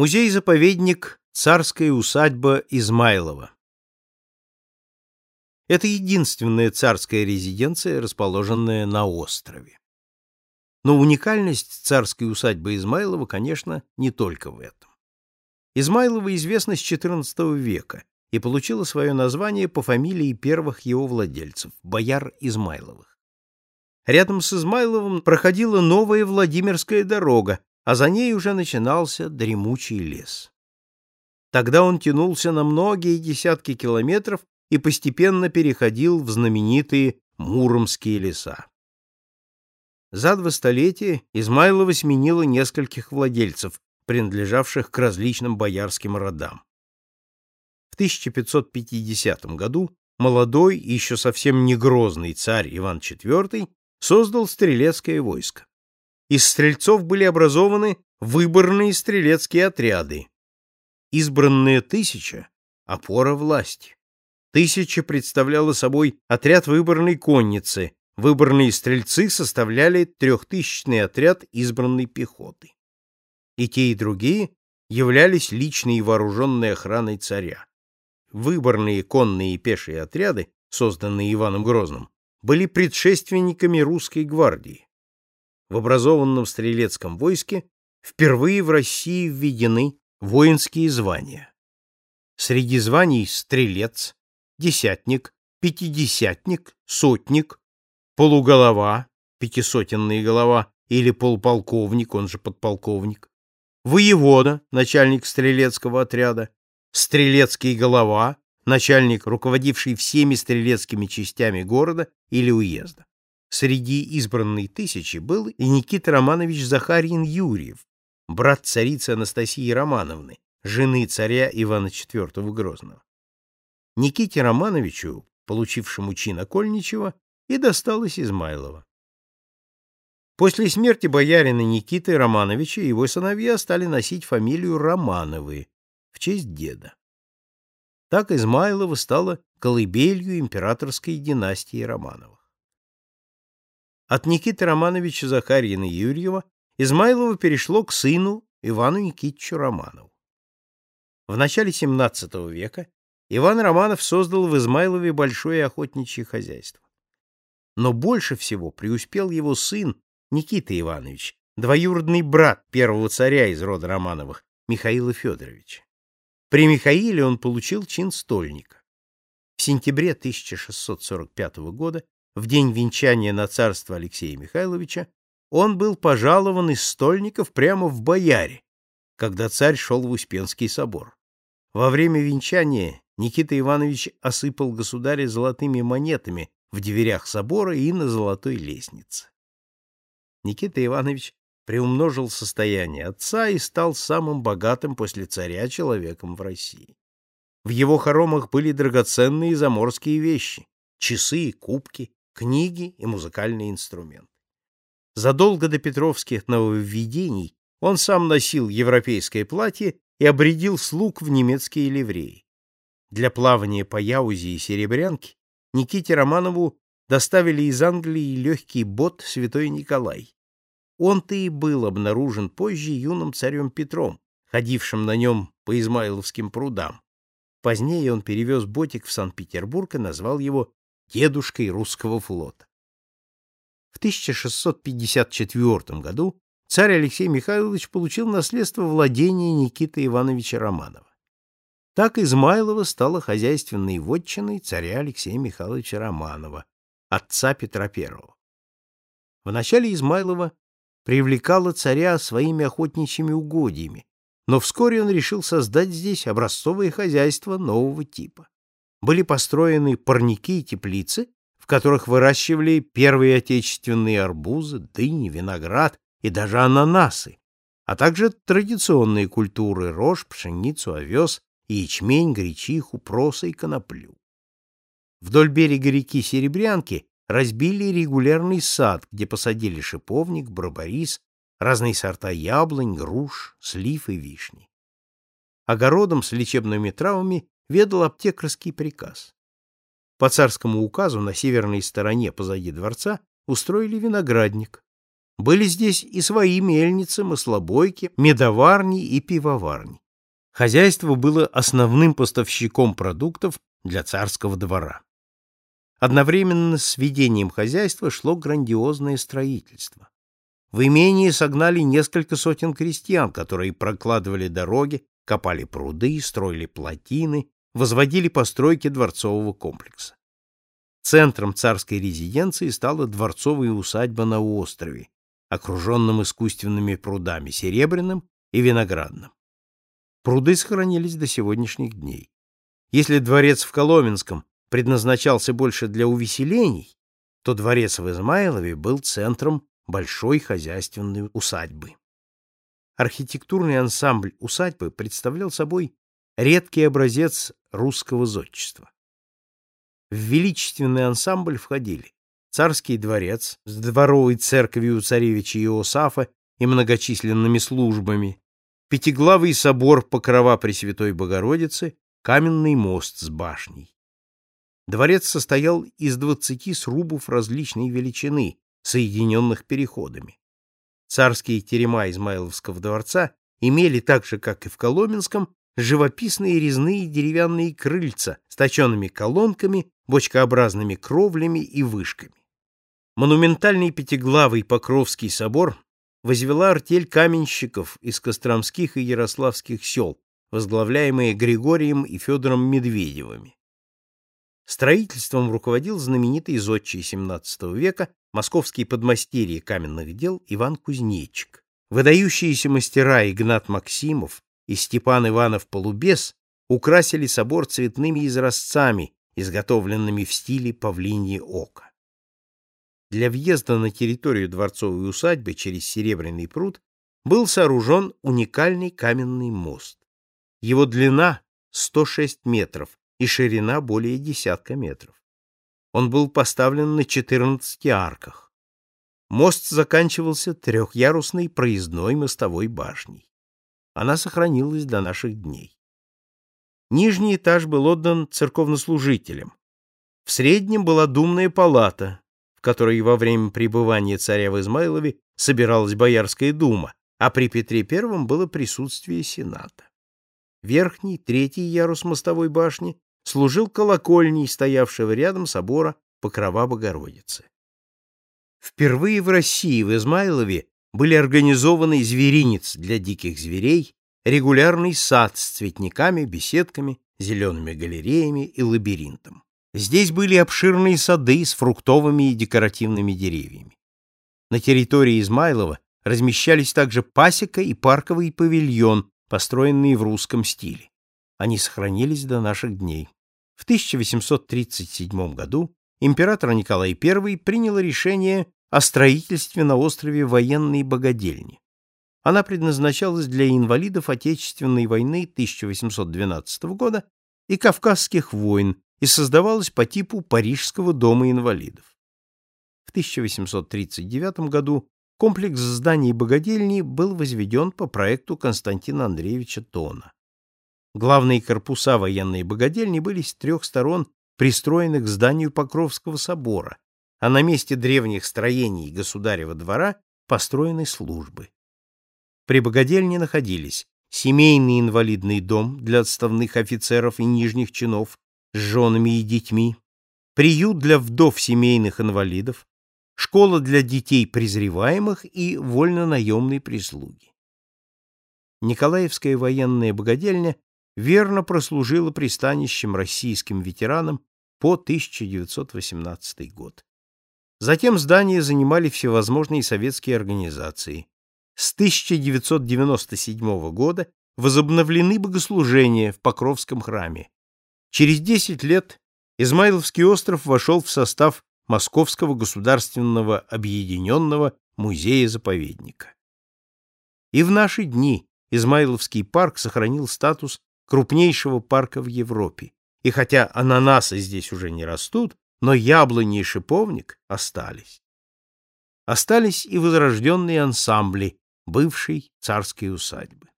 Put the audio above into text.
Музей-заповедник «Царская усадьба Измайлова». Это единственная царская резиденция, расположенная на острове. Но уникальность царской усадьбы Измайлова, конечно, не только в этом. Измайлова известна с XIV века и получила свое название по фамилии первых его владельцев – бояр Измайловых. Рядом с Измайловым проходила новая Владимирская дорога, а за ней уже начинался дремучий лес. Тогда он тянулся на многие десятки километров и постепенно переходил в знаменитые Муромские леса. За два столетия Измайлова сменила нескольких владельцев, принадлежавших к различным боярским родам. В 1550 году молодой и еще совсем не грозный царь Иван IV создал стрелецкое войско. Из стрельцов были образованы выборные стрелецкие отряды. Избранная тысяча — опора власти. Тысяча представляла собой отряд выборной конницы, выборные стрельцы составляли трехтысячный отряд избранной пехоты. И те, и другие являлись личной вооруженной охраной царя. Выборные конные и пешие отряды, созданные Иваном Грозным, были предшественниками русской гвардии в образованном стрелецком войске впервые в России введены воинские звания. Среди званий стрелец, десятник, пятидесятник, сотник, полуголова, пятисотенная голова или полполковник, он же подполковник, воевода, начальник стрелецкого отряда, стрелецкий голова, начальник, руководивший всеми стрелецкими частями города или уезда. Среди избранной тысячи был и Никита Романович Захарин Юрьев, брат царицы Анастасии Романовны, жены царя Ивана IV Грозного. Никите Романовичу, получившему чин окольничего, и досталось Измайлова. После смерти боярина Никиты Романовича его сыновья стали носить фамилию Романовы в честь деда. Так Измайлова стала колыбелью императорской династии Романовых. От Никиты Романовича Захарьина Юрьева Измайлово перешло к сыну Ивану Никитичу Романову. В начале XVII века Иван Романов создал в Измайлове большое охотничье хозяйство. Но больше всего преуспел его сын Никита Иванович, двоюродный брат первого царя из рода Романовых, Михаила Федоровича. При Михаиле он получил чин стольника. В сентябре 1645 года в день венчания на царство Алексея Михайловича, он был пожалован из стольников прямо в бояре, когда царь шел в Успенский собор. Во время венчания Никита Иванович осыпал государя золотыми монетами в дверях собора и на золотой лестнице. Никита Иванович приумножил состояние отца и стал самым богатым после царя человеком в России. В его хоромах были драгоценные заморские вещи, часы, кубки, книги и музыкальные инструменты. Задолго до петровских нововведений он сам носил европейское платье и обрядил слуг в немецкие ливреи. Для плавания по Яузе и Серебрянке Никите Романову доставили из Англии легкий бот «Святой Николай». Он-то и был обнаружен позже юным царем Петром, ходившим на нем по Измайловским прудам. Позднее он перевез ботик в Санкт-Петербург и назвал его дедушкой русского флота. В 1654 году царь Алексей Михайлович получил наследство владения Никиты Ивановича Романова. Так Измайлова стала хозяйственной вотчиной царя Алексея Михайловича Романова, отца Петра I. Вначале Измайлова привлекала царя своими охотничьими угодьями, но вскоре он решил создать здесь образцовое хозяйство нового типа были построены парники и теплицы, в которых выращивали первые отечественные арбузы, дыни, виноград и даже ананасы, а также традиционные культуры – рожь, пшеницу, овес, ячмень, гречиху, проса и коноплю. Вдоль берега реки Серебрянки разбили регулярный сад, где посадили шиповник, барбарис, разные сорта яблонь, груш, слив и вишни. Огородом с лечебными травами ведал аптекарский приказ. По царскому указу на северной стороне позади дворца устроили виноградник. Были здесь и свои мельницы, маслобойки, медоварни и пивоварни. Хозяйство было основным поставщиком продуктов для царского двора. Одновременно с ведением хозяйства шло грандиозное строительство. В имении согнали несколько сотен крестьян, которые прокладывали дороги, копали пруды, строили плотины, возводили постройки дворцового комплекса. Центром царской резиденции стала дворцовая усадьба на острове, окруженном искусственными прудами Серебряным и Виноградным. Пруды сохранились до сегодняшних дней. Если дворец в Коломенском предназначался больше для увеселений, то дворец в Измайлове был центром большой хозяйственной усадьбы. Архитектурный ансамбль усадьбы представлял собой редкий образец русского зодчества. В величественный ансамбль входили царский дворец с дворовой церковью царевича Иосафа и многочисленными службами, пятиглавый собор Покрова Пресвятой Богородицы, каменный мост с башней. Дворец состоял из двадцати срубов различной величины, соединенных переходами. Царские терема Измайловского дворца имели так же, как и в Коломенском, живописные резные деревянные крыльца с точенными колонками, бочкообразными кровлями и вышками. Монументальный пятиглавый Покровский собор возвела артель каменщиков из Костромских и Ярославских сел, возглавляемые Григорием и Федором Медведевыми. Строительством руководил знаменитый зодчий XVII века московский подмастерье каменных дел Иван Кузнечик. Выдающиеся мастера Игнат Максимов и Степан Иванов Полубес украсили собор цветными изразцами, изготовленными в стиле павлинье око. Для въезда на территорию дворцовой усадьбы через Серебряный пруд был сооружен уникальный каменный мост. Его длина 106 метров и ширина более десятка метров. Он был поставлен на 14 арках. Мост заканчивался трехъярусной проездной мостовой башней. Она сохранилась до наших дней. Нижний этаж был отдан церковнослужителям. В среднем была думная палата, в которой во время пребывания царя в Измайлове собиралась Боярская дума, а при Петре I было присутствие Сената. Верхний, третий ярус мостовой башни служил колокольней, стоявшего рядом собора Покрова Богородицы. Впервые в России, в Измайлове, были организованы зверинец для диких зверей, регулярный сад с цветниками, беседками, зелеными галереями и лабиринтом. Здесь были обширные сады с фруктовыми и декоративными деревьями. На территории Измайлова размещались также пасека и парковый павильон, построенные в русском стиле. Они сохранились до наших дней. В 1837 году император Николай I принял решение о строительстве на острове военной богадельни. Она предназначалась для инвалидов Отечественной войны 1812 года и Кавказских войн и создавалась по типу Парижского дома инвалидов. В 1839 году комплекс зданий богадельни был возведен по проекту Константина Андреевича Тона. Главные корпуса военной богадельни были с трех сторон пристроены к зданию Покровского собора, а на месте древних строений государева двора построены службы. При богадельне находились семейный инвалидный дом для отставных офицеров и нижних чинов с женами и детьми, приют для вдов семейных инвалидов, школа для детей презреваемых и вольно-наемной прислуги. Николаевская военная богадельня верно прослужила пристанищем российским ветеранам по 1918 год. Затем здание занимали всевозможные советские организации. С 1997 года возобновлены богослужения в Покровском храме. Через 10 лет Измайловский остров вошел в состав Московского государственного объединенного музея-заповедника. И в наши дни Измайловский парк сохранил статус крупнейшего парка в Европе. И хотя ананасы здесь уже не растут, но яблони и шиповник остались. Остались и возрожденные ансамбли бывшей царской усадьбы.